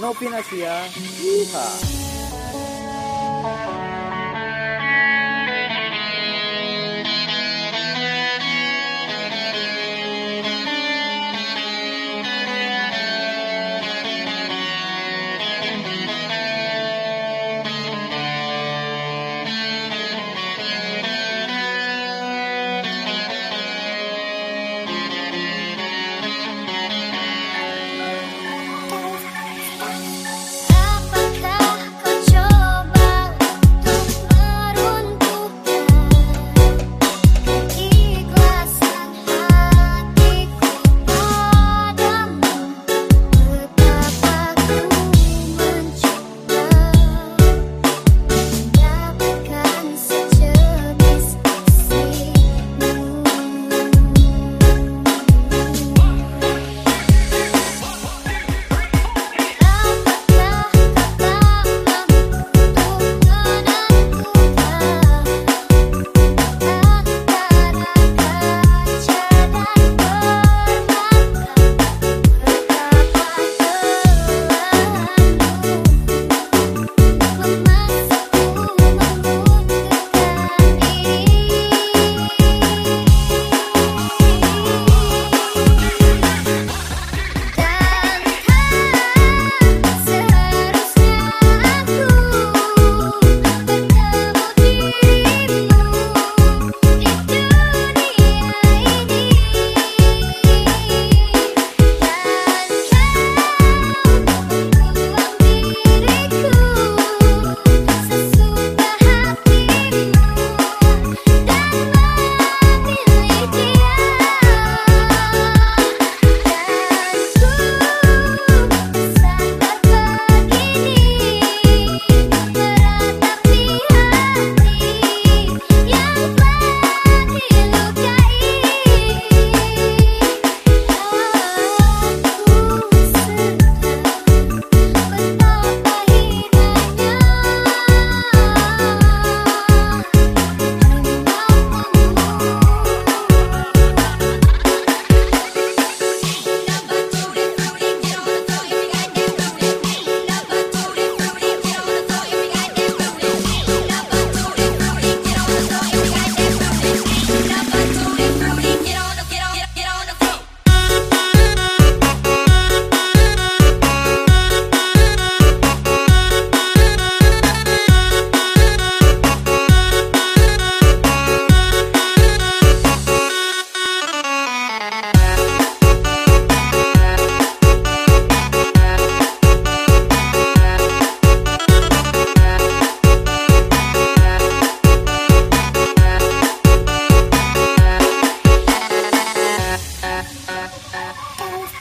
No Pinasia. Yeehaw. Go, go,